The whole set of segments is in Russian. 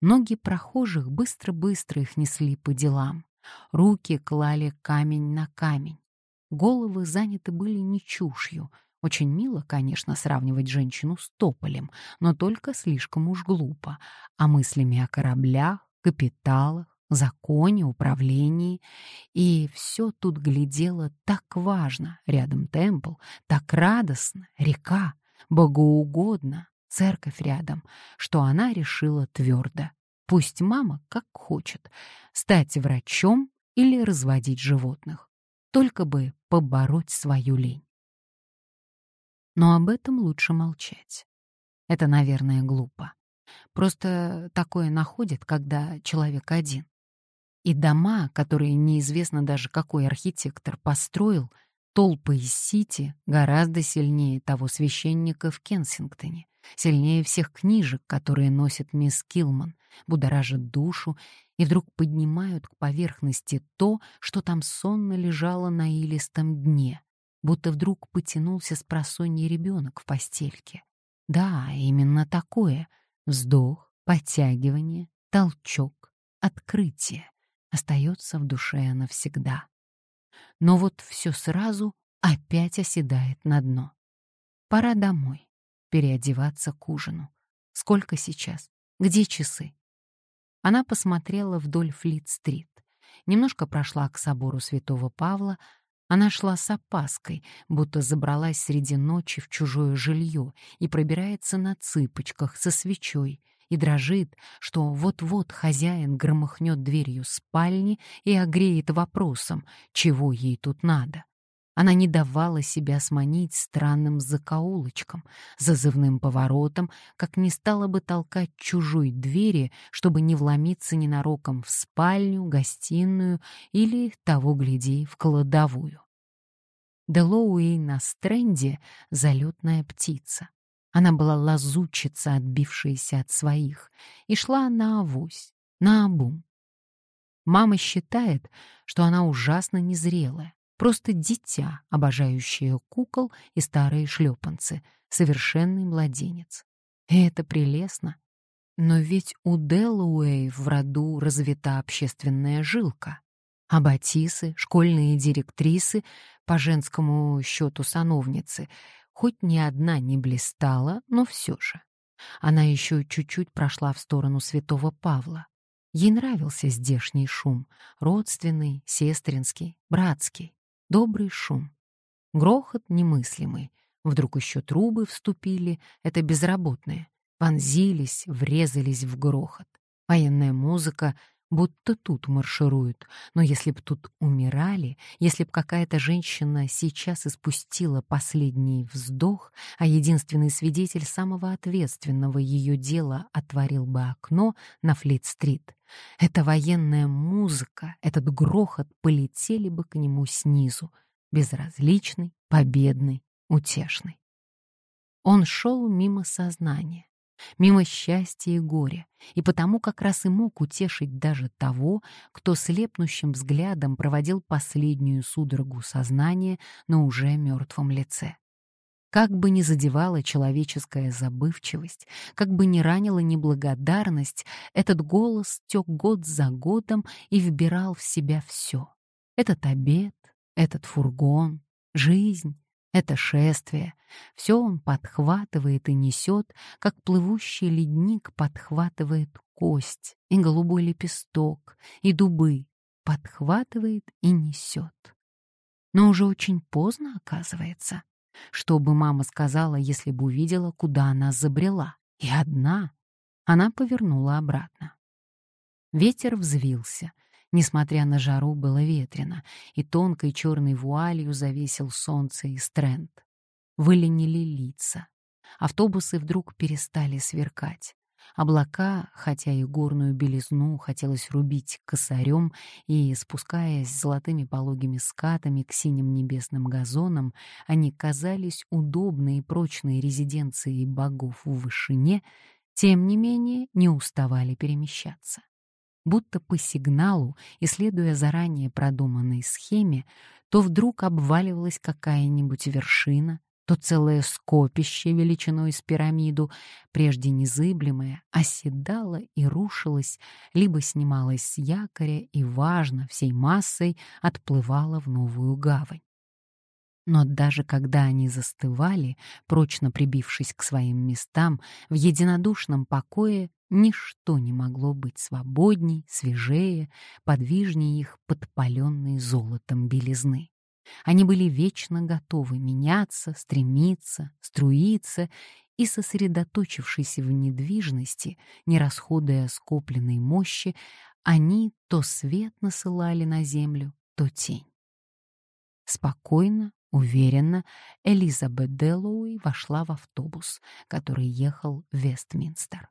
Ноги прохожих быстро-быстро их несли по делам. Руки клали камень на камень. Головы заняты были не чушью. Очень мило, конечно, сравнивать женщину с тополем, но только слишком уж глупо. А мыслями о кораблях, капиталах, законе, управлении. И все тут глядело так важно. Рядом темпл, так радостно, река, богоугодно, церковь рядом, что она решила твердо. Пусть мама как хочет, стать врачом или разводить животных, только бы побороть свою лень. Но об этом лучше молчать. Это, наверное, глупо. Просто такое находит, когда человек один. И дома, которые неизвестно даже какой архитектор построил, толпы из Сити гораздо сильнее того священника в Кенсингтоне, сильнее всех книжек, которые носит мисс Килман, будоражат душу и вдруг поднимают к поверхности то, что там сонно лежало на илистом дне, будто вдруг потянулся с просонья ребенок в постельке. Да, именно такое — вздох, подтягивание, толчок, открытие — остается в душе навсегда. Но вот все сразу опять оседает на дно. Пора домой переодеваться к ужину. Сколько сейчас? Где часы? Она посмотрела вдоль Флит-стрит. Немножко прошла к собору Святого Павла. Она шла с опаской, будто забралась среди ночи в чужое жилье и пробирается на цыпочках со свечой и дрожит, что вот-вот хозяин громыхнет дверью спальни и огреет вопросом, чего ей тут надо. Она не давала себя сманить странным закоулочком, зазывным поворотом, как не стала бы толкать чужой двери, чтобы не вломиться ненароком в спальню, гостиную или, того гляди, в кладовую. Делоуэй на стренде — залетная птица. Она была лазучица, отбившаяся от своих, и шла на авось, на обум. Мама считает, что она ужасно незрелая, Просто дитя, обожающее кукол и старые шлепанцы, совершенный младенец. И это прелестно. Но ведь у Делуэй в роду развита общественная жилка. А Батисы, школьные директрисы, по женскому счету сановницы, хоть ни одна не блистала, но все же. Она еще чуть-чуть прошла в сторону святого Павла. Ей нравился здешний шум, родственный, сестринский, братский. Добрый шум. Грохот немыслимый. Вдруг еще трубы вступили, это безработные. Вонзились, врезались в грохот. Военная музыка, будто тут маршируют. Но если б тут умирали, если б какая-то женщина сейчас испустила последний вздох, а единственный свидетель самого ответственного ее дела отворил бы окно на Флит-стрит, эта военная музыка, этот грохот полетели бы к нему снизу, безразличный, победный, утешный. Он шел мимо сознания, мимо счастья и горя, и потому как раз и мог утешить даже того, кто слепнущим взглядом проводил последнюю судорогу сознания на уже мертвом лице. Как бы ни задевала человеческая забывчивость, как бы ни ранила неблагодарность, этот голос тек год за годом и вбирал в себя все. Этот обед, этот фургон, жизнь, это шествие. Все он подхватывает и несет, как плывущий ледник подхватывает кость и голубой лепесток, и дубы, подхватывает и несет. Но уже очень поздно, оказывается. Что бы мама сказала, если бы увидела, куда она забрела? И одна. Она повернула обратно. Ветер взвился. Несмотря на жару, было ветрено, и тонкой черной вуалью завесил солнце и стренд. Выленили лица. Автобусы вдруг перестали сверкать. Облака, хотя и горную белизну хотелось рубить косарем, и, спускаясь золотыми пологими скатами к синим небесным газонам, они казались удобной и прочной резиденцией богов в вышине, тем не менее не уставали перемещаться. Будто по сигналу, и следуя заранее продуманной схеме, то вдруг обваливалась какая-нибудь вершина, то целое скопище величиной с пирамиду, прежде незыблемое, оседало и рушилось, либо снималось с якоря и, важно, всей массой отплывало в новую гавань. Но даже когда они застывали, прочно прибившись к своим местам, в единодушном покое ничто не могло быть свободней, свежее, подвижнее их подпаленной золотом белизны. Они были вечно готовы меняться, стремиться, струиться и, сосредоточившись в недвижности, не расходуя скопленной мощи, они то свет насылали на землю, то тень. Спокойно, уверенно Элизабет Деллоуи вошла в автобус, который ехал в Вестминстер.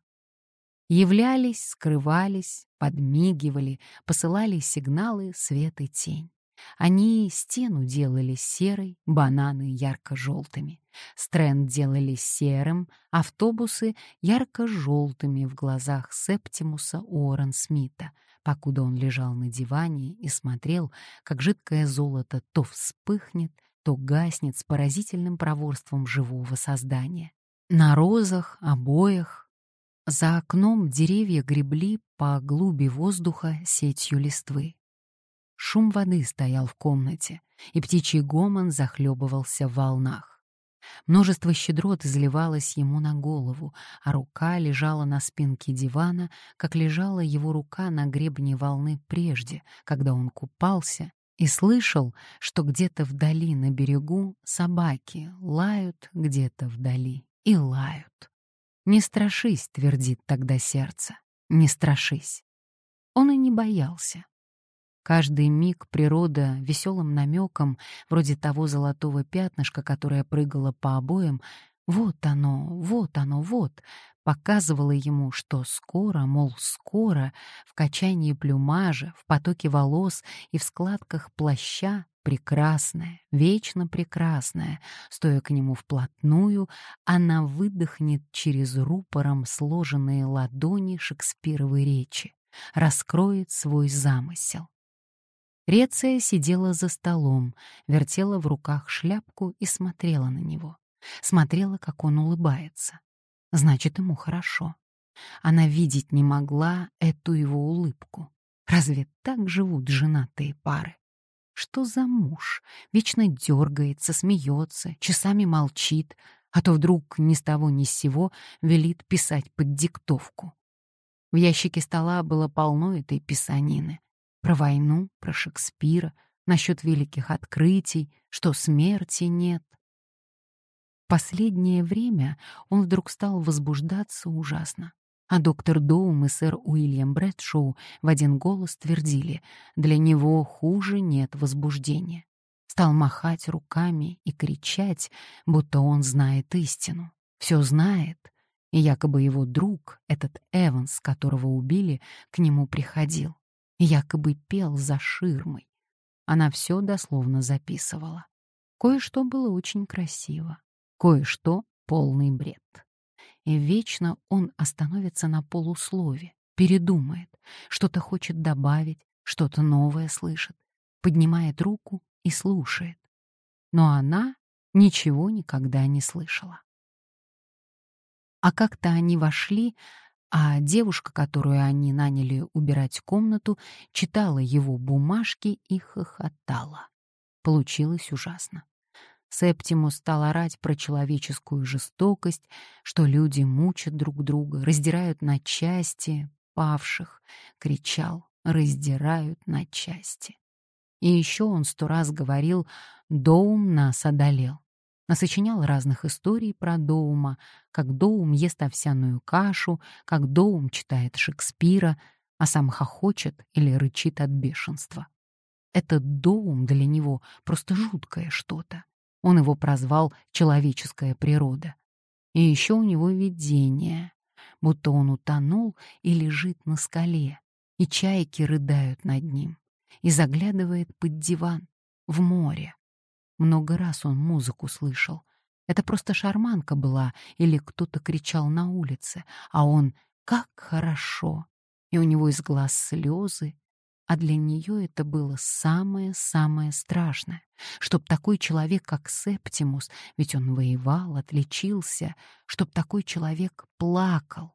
Являлись, скрывались, подмигивали, посылали сигналы свет и тень. Они стену делали серой, бананы ярко-желтыми. Стренд делали серым, автобусы ярко-желтыми в глазах Септимуса Уоррен Смита, покуда он лежал на диване и смотрел, как жидкое золото то вспыхнет, то гаснет с поразительным проворством живого создания. На розах, обоях, за окном деревья гребли по глуби воздуха сетью листвы. Шум воды стоял в комнате, и птичий гомон захлебывался в волнах. Множество щедрот изливалось ему на голову, а рука лежала на спинке дивана, как лежала его рука на гребне волны прежде, когда он купался, и слышал, что где-то вдали на берегу собаки лают где-то вдали и лают. «Не страшись», — твердит тогда сердце, — «не страшись». Он и не боялся. Каждый миг природа веселым намеком, вроде того золотого пятнышка, которое прыгало по обоям, вот оно, вот оно, вот, показывала ему, что скоро, мол, скоро, в качании плюмажа, в потоке волос и в складках плаща прекрасная, вечно прекрасная, стоя к нему вплотную, она выдохнет через рупором сложенные ладони Шекспировой речи, раскроет свой замысел. Реция сидела за столом, вертела в руках шляпку и смотрела на него. Смотрела, как он улыбается. Значит, ему хорошо. Она видеть не могла эту его улыбку. Разве так живут женатые пары? Что за муж? Вечно дергается, смеется, часами молчит, а то вдруг ни с того ни с сего велит писать под диктовку. В ящике стола было полно этой писанины. Про войну, про Шекспира, насчет великих открытий, что смерти нет. Последнее время он вдруг стал возбуждаться ужасно. А доктор Доум и сэр Уильям Брэдшоу в один голос твердили, для него хуже нет возбуждения. Стал махать руками и кричать, будто он знает истину. Все знает, и якобы его друг, этот Эванс, которого убили, к нему приходил якобы пел за ширмой. Она все дословно записывала. Кое-что было очень красиво, кое-что — полный бред. И вечно он остановится на полуслове, передумает, что-то хочет добавить, что-то новое слышит, поднимает руку и слушает. Но она ничего никогда не слышала. А как-то они вошли, а девушка, которую они наняли убирать комнату, читала его бумажки и хохотала. Получилось ужасно. Септимус стал орать про человеческую жестокость, что люди мучат друг друга, раздирают на части павших, кричал, раздирают на части. И еще он сто раз говорил «Доум нас одолел» насочинял разных историй про Доума, как Доум ест овсяную кашу, как Доум читает Шекспира, а сам хохочет или рычит от бешенства. Этот Доум для него просто жуткое что-то. Он его прозвал «человеческая природа». И еще у него видение, будто он утонул и лежит на скале, и чайки рыдают над ним, и заглядывает под диван, в море. Много раз он музыку слышал. Это просто шарманка была или кто-то кричал на улице, а он «как хорошо!» И у него из глаз слезы. А для нее это было самое-самое страшное. Чтоб такой человек, как Септимус, ведь он воевал, отличился, чтоб такой человек плакал.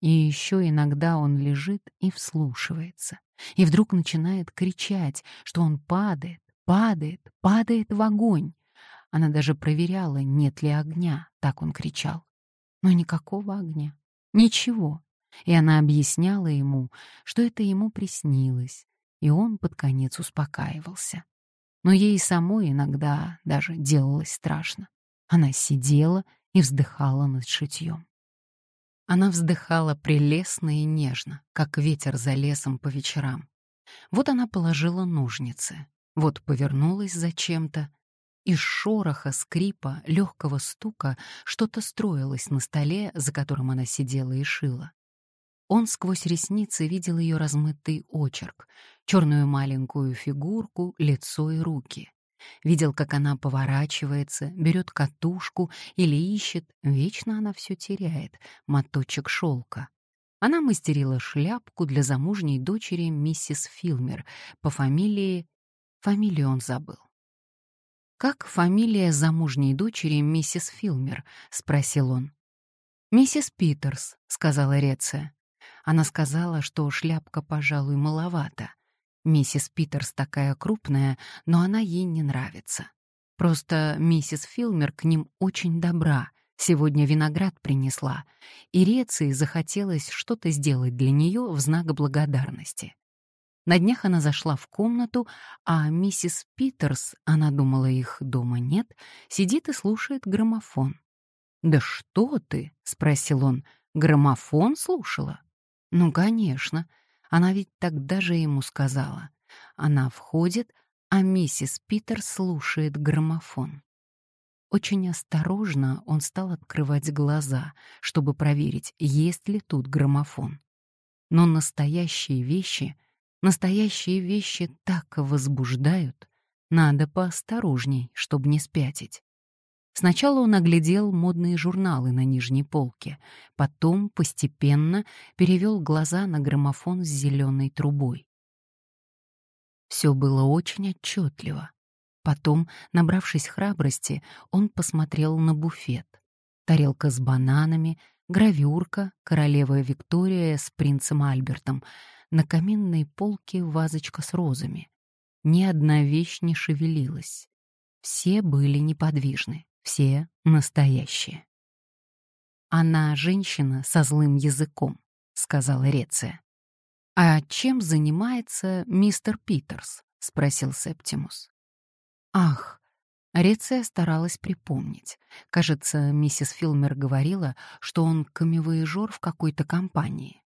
И еще иногда он лежит и вслушивается. И вдруг начинает кричать, что он падает, падает, падает в огонь. Она даже проверяла, нет ли огня, так он кричал. Но никакого огня. Ничего. И она объясняла ему, что это ему приснилось, и он под конец успокаивался. Но ей самой иногда даже делалось страшно. Она сидела и вздыхала над шитьем. Она вздыхала прелестно и нежно, как ветер за лесом по вечерам. Вот она положила ножницы, вот повернулась зачем-то. Из шороха, скрипа, легкого стука что-то строилось на столе, за которым она сидела и шила. Он сквозь ресницы видел ее размытый очерк, черную маленькую фигурку, лицо и руки. Видел, как она поворачивается, берет катушку или ищет, вечно она все теряет, моточек шелка. Она мастерила шляпку для замужней дочери миссис Филмер по фамилии... Фамилию он забыл. «Как фамилия замужней дочери миссис Филмер?» — спросил он. «Миссис Питерс», — сказала Реция. Она сказала, что шляпка, пожалуй, маловато. Миссис Питерс такая крупная, но она ей не нравится. Просто миссис Филмер к ним очень добра. Сегодня виноград принесла, и Реции захотелось что-то сделать для нее в знак благодарности. На днях она зашла в комнату, а миссис Питерс, она думала, их дома нет, сидит и слушает граммофон. «Да что ты?» — спросил он. «Граммофон слушала?» Ну, конечно. Она ведь тогда же ему сказала. Она входит, а миссис Питер слушает граммофон. Очень осторожно он стал открывать глаза, чтобы проверить, есть ли тут граммофон. Но настоящие вещи, настоящие вещи так возбуждают, надо поосторожней, чтобы не спятить. Сначала он оглядел модные журналы на нижней полке, потом постепенно перевел глаза на граммофон с зеленой трубой. Все было очень отчетливо. Потом, набравшись храбрости, он посмотрел на буфет. Тарелка с бананами, гравюрка, королева Виктория с принцем Альбертом, на каминной полке вазочка с розами. Ни одна вещь не шевелилась. Все были неподвижны все настоящие. «Она женщина со злым языком», — сказала Реция. «А чем занимается мистер Питерс?» — спросил Септимус. «Ах!» Реция старалась припомнить. Кажется, миссис Филмер говорила, что он камевоежор в какой-то компании.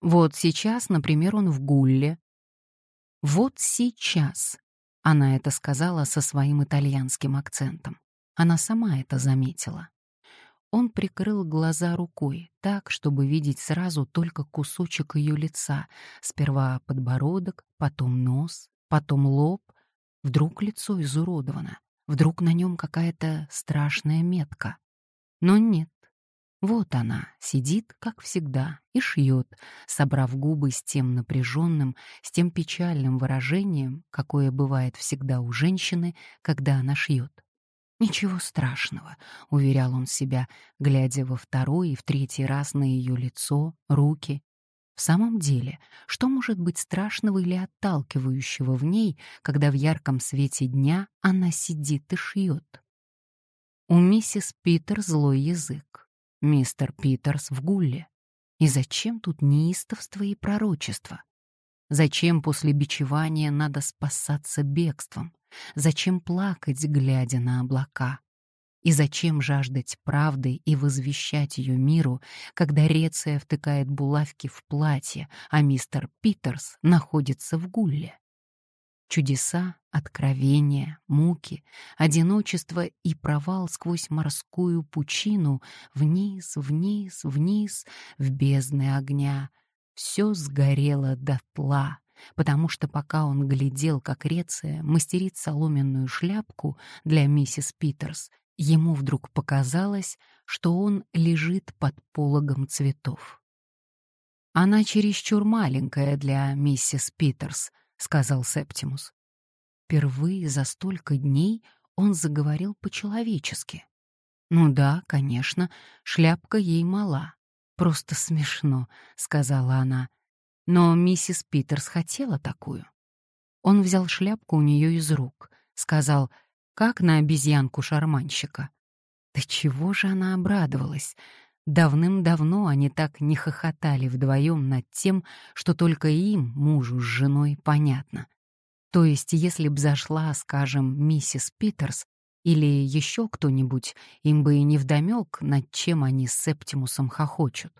Вот сейчас, например, он в Гулле. «Вот сейчас», — она это сказала со своим итальянским акцентом. Она сама это заметила. Он прикрыл глаза рукой, так, чтобы видеть сразу только кусочек ее лица. Сперва подбородок, потом нос, потом лоб. Вдруг лицо изуродовано, вдруг на нем какая-то страшная метка. Но нет. Вот она, сидит, как всегда, и шьет, собрав губы с тем напряженным, с тем печальным выражением, какое бывает всегда у женщины, когда она шьет. «Ничего страшного», — уверял он себя, глядя во второй и в третий раз на ее лицо, руки. В самом деле, что может быть страшного или отталкивающего в ней, когда в ярком свете дня она сидит и шьет? У миссис Питер злой язык, мистер Питерс в гулле. И зачем тут неистовство и пророчество? Зачем после бичевания надо спасаться бегством? Зачем плакать, глядя на облака? И зачем жаждать правды и возвещать ее миру, когда Реция втыкает булавки в платье, а мистер Питерс находится в гулле? Чудеса, откровения, муки, одиночество и провал сквозь морскую пучину, вниз, вниз, вниз, в бездны огня. Все сгорело дотла, потому что пока он глядел, как Реция мастерит соломенную шляпку для миссис Питерс, ему вдруг показалось, что он лежит под пологом цветов. «Она чересчур маленькая для миссис Питерс», — сказал Септимус. Впервые за столько дней он заговорил по-человечески. «Ну да, конечно, шляпка ей мала. Просто смешно», — сказала она. «Но миссис Питерс хотела такую». Он взял шляпку у нее из рук, сказал, как на обезьянку-шарманщика. Да чего же она обрадовалась? Давным-давно они так не хохотали вдвоем над тем, что только им, мужу с женой, понятно. То есть, если б зашла, скажем, миссис Питерс или еще кто-нибудь, им бы и не вдомек, над чем они с Септимусом хохочут.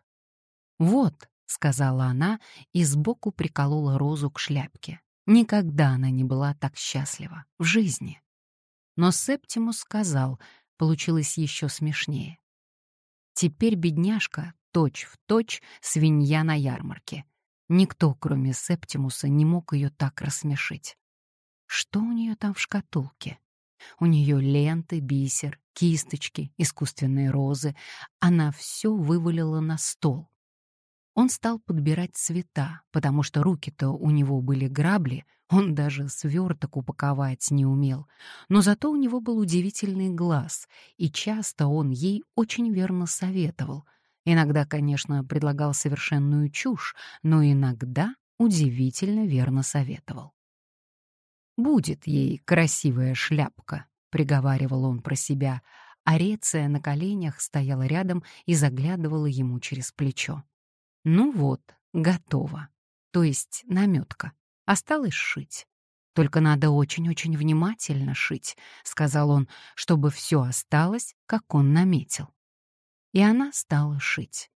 «Вот», — сказала она и сбоку приколола розу к шляпке. Никогда она не была так счастлива в жизни. Но Септимус сказал, получилось еще смешнее. Теперь бедняжка точь в точь свинья на ярмарке. Никто, кроме Септимуса, не мог ее так рассмешить. Что у нее там в шкатулке? У нее ленты, бисер, кисточки, искусственные розы. Она все вывалила на стол. Он стал подбирать цвета, потому что руки-то у него были грабли, он даже сверток упаковать не умел. Но зато у него был удивительный глаз, и часто он ей очень верно советовал. Иногда, конечно, предлагал совершенную чушь, но иногда удивительно верно советовал. «Будет ей красивая шляпка», — приговаривал он про себя, а Реция на коленях стояла рядом и заглядывала ему через плечо. Ну вот, готово. То есть наметка. Осталось шить. Только надо очень-очень внимательно шить, сказал он, чтобы все осталось, как он наметил. И она стала шить.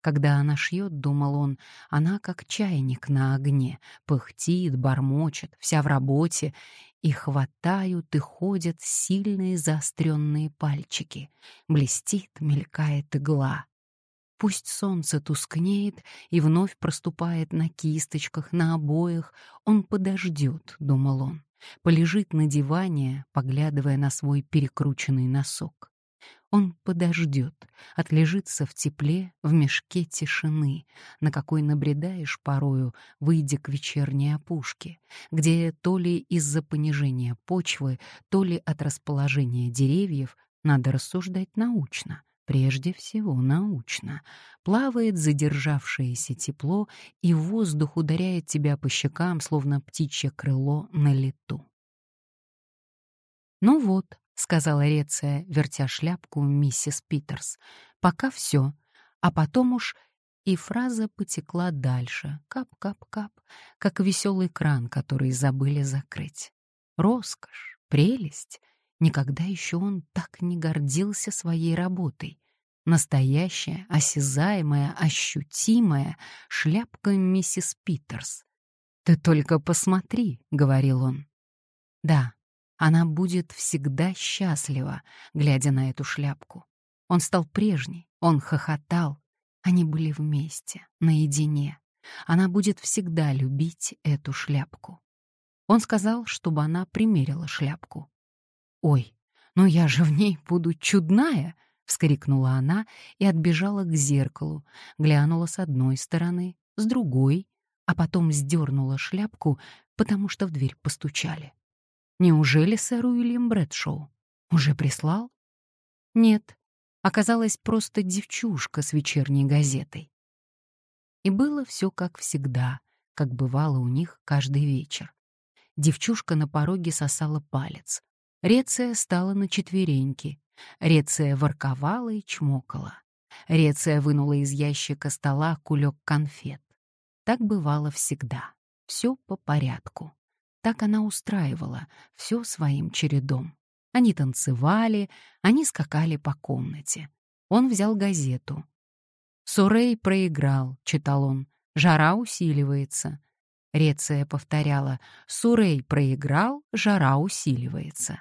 Когда она шьет, думал он, она как чайник на огне, пыхтит, бормочет, вся в работе, и хватают и ходят сильные заостренные пальчики. Блестит, мелькает игла. Пусть солнце тускнеет и вновь проступает на кисточках, на обоях, он подождет, — думал он, полежит на диване, поглядывая на свой перекрученный носок. Он подождет, отлежится в тепле, в мешке тишины, на какой набредаешь порою, выйдя к вечерней опушке, где то ли из-за понижения почвы, то ли от расположения деревьев надо рассуждать научно — прежде всего научно, плавает задержавшееся тепло, и воздух ударяет тебя по щекам, словно птичье крыло на лету. «Ну вот», — сказала Реция, вертя шляпку миссис Питерс, — «пока все, а потом уж...» И фраза потекла дальше, кап-кап-кап, как веселый кран, который забыли закрыть. Роскошь, прелесть — Никогда еще он так не гордился своей работой. Настоящая, осязаемая, ощутимая шляпка миссис Питерс. «Ты только посмотри», — говорил он. Да, она будет всегда счастлива, глядя на эту шляпку. Он стал прежний, он хохотал. Они были вместе, наедине. Она будет всегда любить эту шляпку. Он сказал, чтобы она примерила шляпку. «Ой, ну я же в ней буду чудная!» — вскрикнула она и отбежала к зеркалу, глянула с одной стороны, с другой, а потом сдернула шляпку, потому что в дверь постучали. Неужели сэр Уильям Брэдшоу? Уже прислал? Нет, оказалась просто девчушка с вечерней газетой. И было все как всегда, как бывало у них каждый вечер. Девчушка на пороге сосала палец, Реция стала на четвереньки. Реция ворковала и чмокала. Реция вынула из ящика стола кулек конфет. Так бывало всегда. Все по порядку. Так она устраивала, все своим чередом. Они танцевали, они скакали по комнате. Он взял газету. «Сурей проиграл», — читал он. «Жара усиливается». Реция повторяла. «Сурей проиграл, жара усиливается».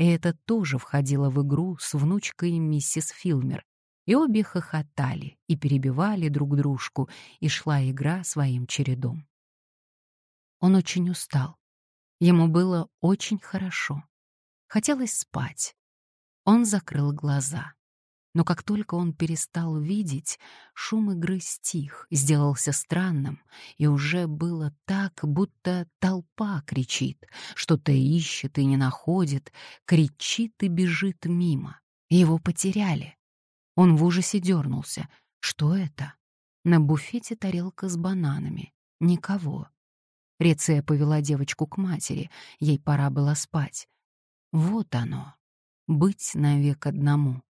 И это тоже входило в игру с внучкой миссис Филмер. И обе хохотали и перебивали друг дружку, и шла игра своим чередом. Он очень устал. Ему было очень хорошо. Хотелось спать. Он закрыл глаза. Но как только он перестал видеть, шум игры стих, сделался странным, и уже было так, будто толпа кричит, что-то ищет и не находит, кричит и бежит мимо. Его потеряли. Он в ужасе дернулся. Что это? На буфете тарелка с бананами. Никого. Реция повела девочку к матери, ей пора было спать. Вот оно. Быть навек одному.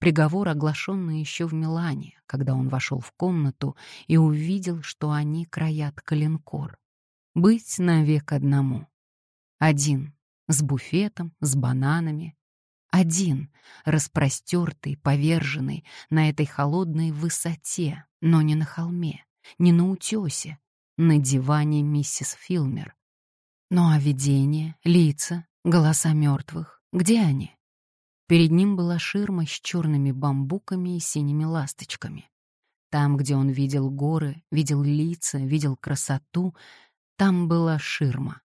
Приговор оглашенный еще в Милане, когда он вошел в комнату и увидел, что они краят калинкор. Быть навек одному. Один, с буфетом, с бананами. Один, распростертый, поверженный на этой холодной высоте, но не на холме, не на утесе, на диване миссис Филмер. Ну а видения, лица, голоса мертвых, где они? Перед ним была ширма с черными бамбуками и синими ласточками. Там, где он видел горы, видел лица, видел красоту, там была ширма.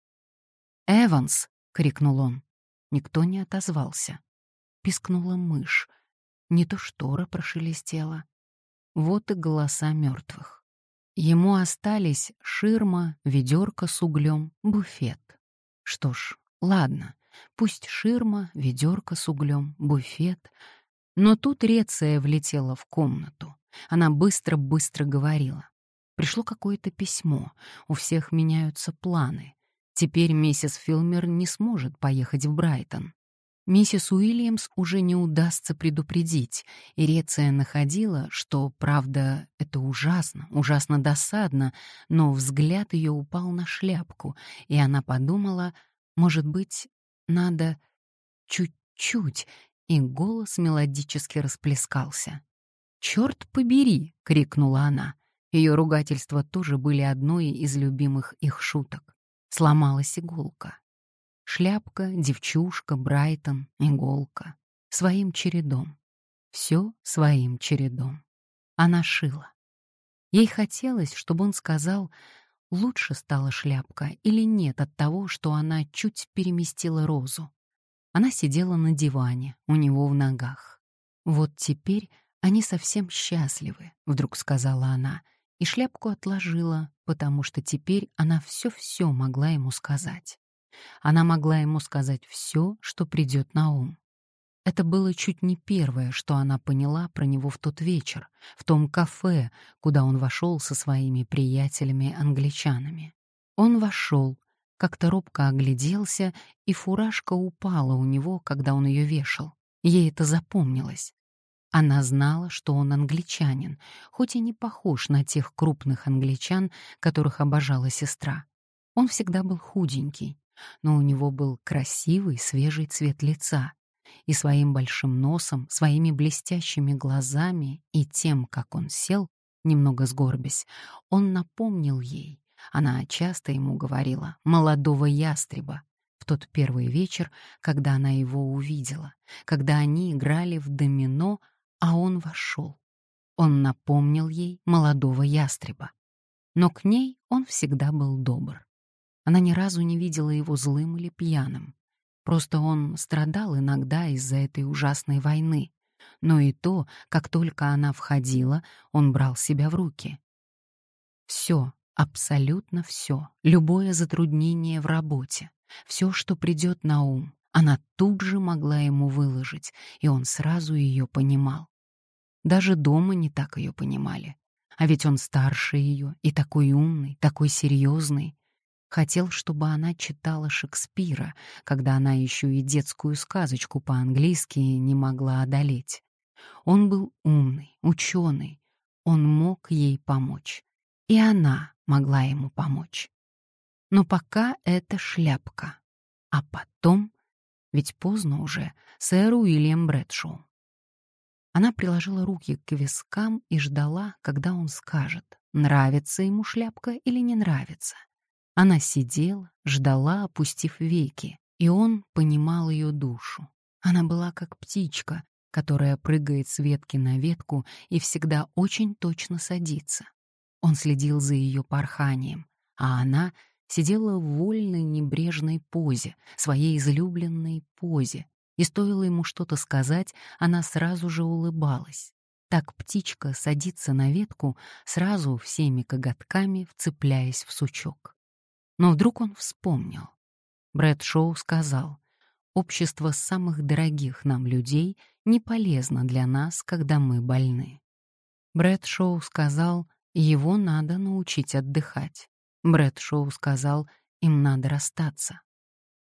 «Эванс!» — крикнул он. Никто не отозвался. Пискнула мышь. Не то штора прошелестела. Вот и голоса мертвых. Ему остались ширма, ведерко с углем, буфет. Что ж, ладно, Пусть ширма, ведерко с углем, буфет. Но тут Реция влетела в комнату. Она быстро-быстро говорила. Пришло какое-то письмо. У всех меняются планы. Теперь миссис Филмер не сможет поехать в Брайтон. Миссис Уильямс уже не удастся предупредить, и Реция находила, что, правда, это ужасно, ужасно досадно, но взгляд ее упал на шляпку, и она подумала, может быть, надо чуть-чуть, и голос мелодически расплескался. «Черт побери!» — крикнула она. Ее ругательства тоже были одной из любимых их шуток. Сломалась иголка. Шляпка, девчушка, Брайтон, иголка. Своим чередом. Все своим чередом. Она шила. Ей хотелось, чтобы он сказал лучше стала шляпка или нет от того, что она чуть переместила розу. Она сидела на диване, у него в ногах. «Вот теперь они совсем счастливы», — вдруг сказала она, и шляпку отложила, потому что теперь она все-все могла ему сказать. Она могла ему сказать все, что придет на ум. Это было чуть не первое, что она поняла про него в тот вечер, в том кафе, куда он вошел со своими приятелями-англичанами. Он вошел, как-то робко огляделся, и фуражка упала у него, когда он ее вешал. Ей это запомнилось. Она знала, что он англичанин, хоть и не похож на тех крупных англичан, которых обожала сестра. Он всегда был худенький, но у него был красивый, свежий цвет лица, и своим большим носом, своими блестящими глазами и тем, как он сел, немного сгорбясь, он напомнил ей, она часто ему говорила, молодого ястреба, в тот первый вечер, когда она его увидела, когда они играли в домино, а он вошел. Он напомнил ей молодого ястреба. Но к ней он всегда был добр. Она ни разу не видела его злым или пьяным. Просто он страдал иногда из-за этой ужасной войны. Но и то, как только она входила, он брал себя в руки. Все, абсолютно все, любое затруднение в работе, все, что придет на ум, она тут же могла ему выложить, и он сразу ее понимал. Даже дома не так ее понимали. А ведь он старше ее и такой умный, такой серьезный. Хотел, чтобы она читала Шекспира, когда она еще и детскую сказочку по-английски не могла одолеть. Он был умный, ученый. Он мог ей помочь. И она могла ему помочь. Но пока это шляпка. А потом, ведь поздно уже, сэр Уильям Брэдшоу. Она приложила руки к вискам и ждала, когда он скажет, нравится ему шляпка или не нравится. Она сидела, ждала, опустив веки, и он понимал ее душу. Она была как птичка, которая прыгает с ветки на ветку и всегда очень точно садится. Он следил за ее порханием, а она сидела в вольной небрежной позе, своей излюбленной позе, и стоило ему что-то сказать, она сразу же улыбалась. Так птичка садится на ветку, сразу всеми коготками вцепляясь в сучок. Но вдруг он вспомнил. Брэд Шоу сказал, «Общество самых дорогих нам людей не полезно для нас, когда мы больны». Брэд Шоу сказал, его надо научить отдыхать. Брэд Шоу сказал, им надо расстаться.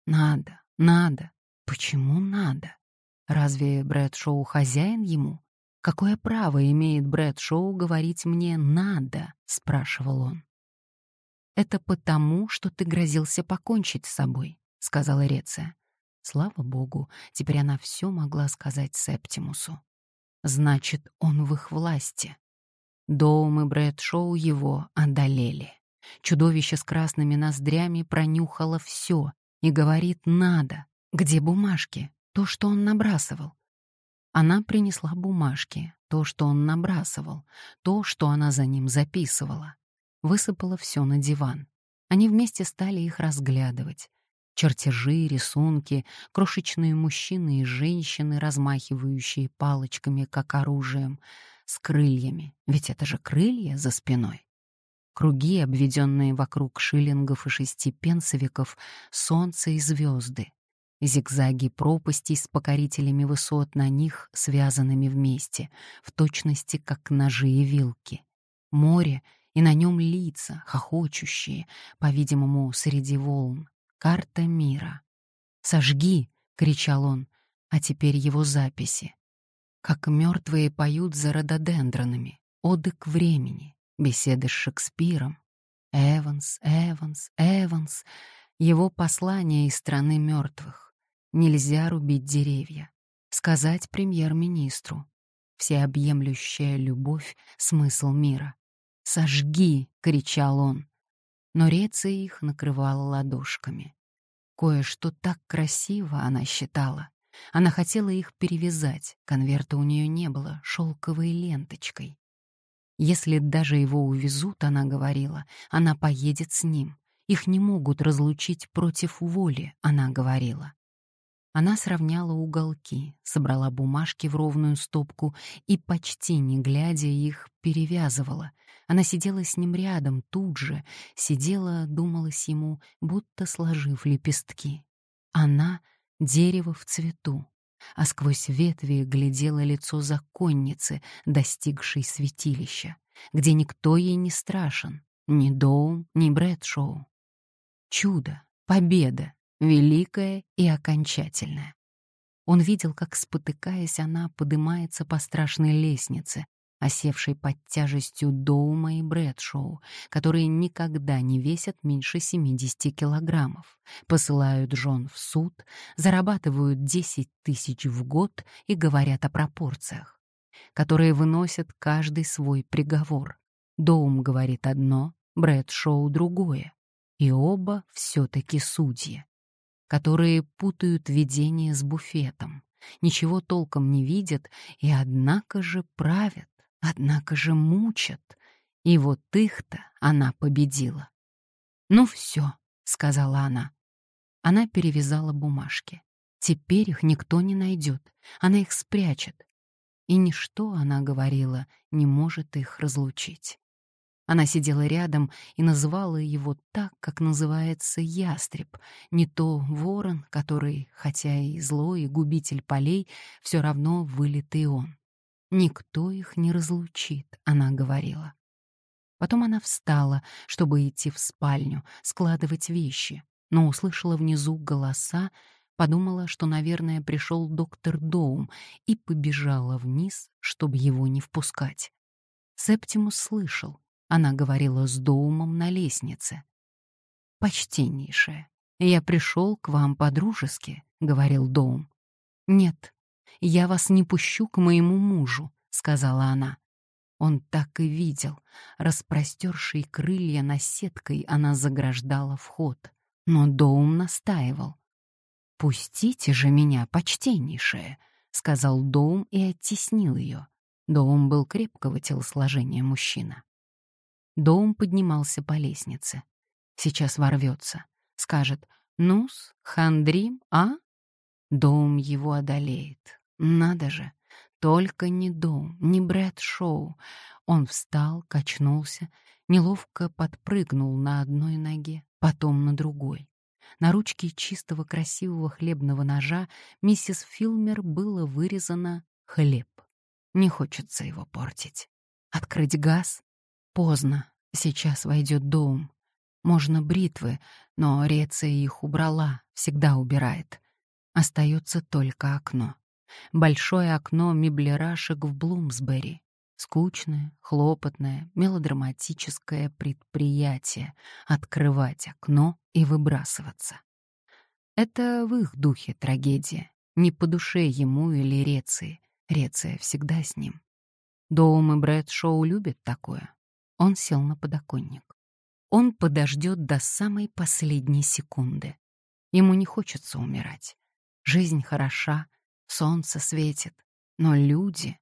Надо, надо. Почему надо? Разве Брэд Шоу хозяин ему? Какое право имеет Брэд Шоу говорить мне «надо»? спрашивал он. Это потому, что ты грозился покончить с собой, сказала Реция. Слава богу, теперь она все могла сказать Септимусу. Значит, он в их власти. Доум и Брэд Шоу его одолели. Чудовище с красными ноздрями пронюхало все и говорит «надо». Где бумажки? То, что он набрасывал. Она принесла бумажки, то, что он набрасывал, то, что она за ним записывала. Высыпала все на диван. Они вместе стали их разглядывать. Чертежи, рисунки, крошечные мужчины и женщины, размахивающие палочками, как оружием, с крыльями, ведь это же крылья за спиной. Круги, обведенные вокруг шиллингов и шестипенсовиков, солнце и звезды. Зигзаги пропастей с покорителями высот на них, связанными вместе, в точности как ножи и вилки. Море, и на нем лица, хохочущие, по-видимому, среди волн. Карта мира. «Сожги!» — кричал он, а теперь его записи. Как мертвые поют за рододендронами, оды к времени, беседы с Шекспиром. Эванс, Эванс, Эванс, его послание из страны мертвых. Нельзя рубить деревья. Сказать премьер-министру. Всеобъемлющая любовь — смысл мира. «Сожги!» — кричал он. Но Реция их накрывала ладошками. Кое-что так красиво она считала. Она хотела их перевязать, конверта у нее не было, шелковой ленточкой. Если даже его увезут, она говорила, она поедет с ним. Их не могут разлучить против воли, она говорила. Она сравняла уголки, собрала бумажки в ровную стопку и, почти не глядя, их перевязывала. Она сидела с ним рядом, тут же, сидела, думалась ему, будто сложив лепестки. Она — дерево в цвету, а сквозь ветви глядело лицо законницы, достигшей святилища, где никто ей не страшен, ни Доум, ни Брэдшоу. Чудо, победа, великая и окончательная. Он видел, как, спотыкаясь, она поднимается по страшной лестнице, осевшей под тяжестью Доума и Брэдшоу, которые никогда не весят меньше 70 килограммов, посылают жен в суд, зарабатывают 10 тысяч в год и говорят о пропорциях, которые выносят каждый свой приговор. Доум говорит одно, Брэдшоу другое, и оба все-таки судьи которые путают видение с буфетом, ничего толком не видят и однако же правят, однако же мучат. И вот их-то она победила. «Ну все», — сказала она. Она перевязала бумажки. Теперь их никто не найдет, она их спрячет. И ничто, она говорила, не может их разлучить. Она сидела рядом и называла его так, как называется ястреб, не то ворон, который, хотя и злой и губитель полей, все равно вылитый он. «Никто их не разлучит», — она говорила. Потом она встала, чтобы идти в спальню, складывать вещи, но услышала внизу голоса, подумала, что, наверное, пришел доктор Доум, и побежала вниз, чтобы его не впускать. Септимус слышал, она говорила с Доумом на лестнице. «Почтеннейшая, я пришел к вам по-дружески», — говорил Доум. «Нет, я вас не пущу к моему мужу», — сказала она. Он так и видел. Распростершие крылья на сеткой она заграждала вход. Но Доум настаивал. «Пустите же меня, почтеннейшая», — сказал Доум и оттеснил ее. Доум был крепкого телосложения мужчина. Дом поднимался по лестнице. Сейчас ворвется. Скажет «Ну-с, хандрим, а?» Дом его одолеет. Надо же. Только не дом, не Брэд Шоу. Он встал, качнулся, неловко подпрыгнул на одной ноге, потом на другой. На ручке чистого красивого хлебного ножа миссис Филмер было вырезано «хлеб». Не хочется его портить. Открыть газ? Поздно. Сейчас войдет дом. Можно бритвы, но Реция их убрала, всегда убирает. Остается только окно. Большое окно меблерашек в Блумсбери. Скучное, хлопотное, мелодраматическое предприятие — открывать окно и выбрасываться. Это в их духе трагедия, не по душе ему или Реции. Реция всегда с ним. Доум и Брэд Шоу любят такое. Он сел на подоконник. Он подождет до самой последней секунды. Ему не хочется умирать. Жизнь хороша, солнце светит, но люди...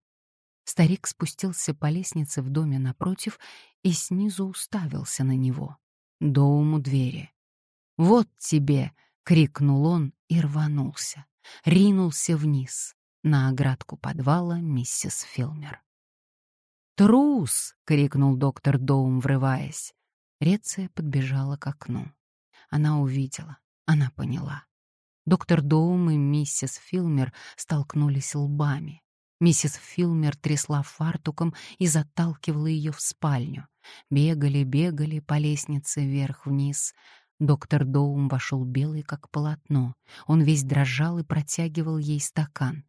Старик спустился по лестнице в доме напротив и снизу уставился на него. Доуму двери. «Вот тебе!» — крикнул он и рванулся. Ринулся вниз, на оградку подвала миссис Филмер. «Трус!» — крикнул доктор Доум, врываясь. Реция подбежала к окну. Она увидела, она поняла. Доктор Доум и миссис Филмер столкнулись лбами. Миссис Филмер трясла фартуком и заталкивала ее в спальню. Бегали, бегали по лестнице вверх-вниз. Доктор Доум вошел белый, как полотно. Он весь дрожал и протягивал ей стакан.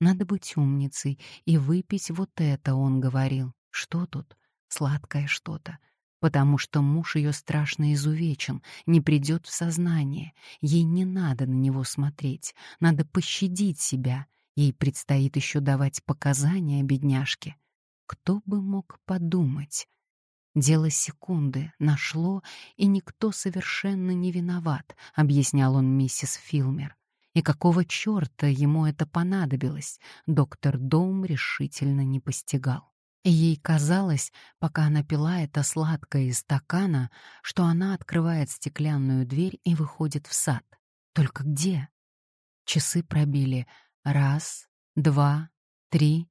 «Надо быть умницей и выпить вот это», — он говорил. «Что тут? Сладкое что-то потому что муж ее страшно изувечен, не придет в сознание. Ей не надо на него смотреть, надо пощадить себя. Ей предстоит еще давать показания бедняжке. Кто бы мог подумать? Дело секунды нашло, и никто совершенно не виноват, объяснял он миссис Филмер. И какого черта ему это понадобилось, доктор Дом решительно не постигал. Ей казалось, пока она пила это сладкое из стакана, что она открывает стеклянную дверь и выходит в сад. Только где? Часы пробили. Раз, два, три.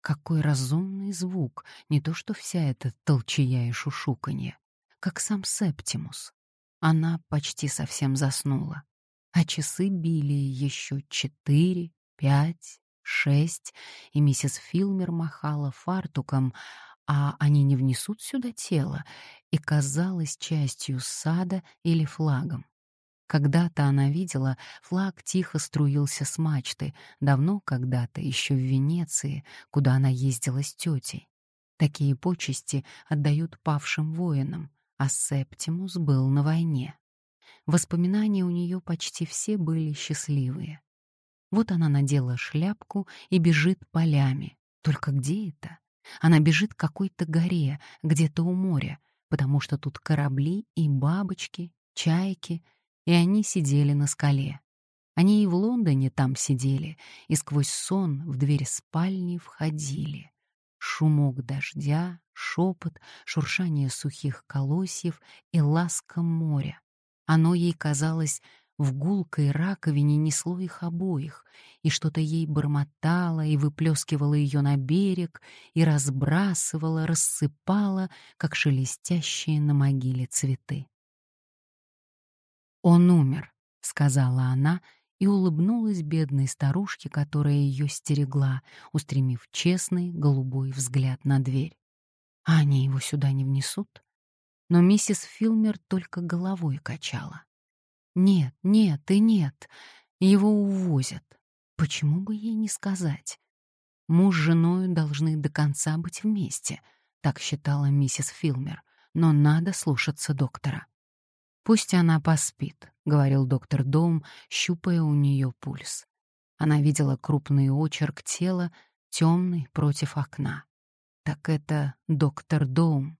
Какой разумный звук, не то что вся эта толчая и шушуканье, как сам Септимус. Она почти совсем заснула. А часы били еще четыре, пять, шесть, и миссис Филмер махала фартуком, а они не внесут сюда тело, и казалось частью сада или флагом. Когда-то она видела, флаг тихо струился с мачты, давно когда-то, еще в Венеции, куда она ездила с тетей. Такие почести отдают павшим воинам, а Септимус был на войне. Воспоминания у нее почти все были счастливые. Вот она надела шляпку и бежит полями. Только где это? Она бежит к какой-то горе, где-то у моря, потому что тут корабли и бабочки, чайки, и они сидели на скале. Они и в Лондоне там сидели, и сквозь сон в дверь спальни входили. Шумок дождя, шепот, шуршание сухих колосьев и ласка моря. Оно ей казалось в гулкой раковине несло их обоих, и что-то ей бормотало и выплескивало ее на берег, и разбрасывало, рассыпало, как шелестящие на могиле цветы. «Он умер», — сказала она, и улыбнулась бедной старушке, которая ее стерегла, устремив честный голубой взгляд на дверь. «А они его сюда не внесут?» Но миссис Филмер только головой качала. Нет, нет и нет. Его увозят. Почему бы ей не сказать? Муж с женой должны до конца быть вместе, так считала миссис Филмер, но надо слушаться доктора. Пусть она поспит, говорил доктор Дом, щупая у нее пульс. Она видела крупный очерк тела, темный против окна. Так это доктор Доум.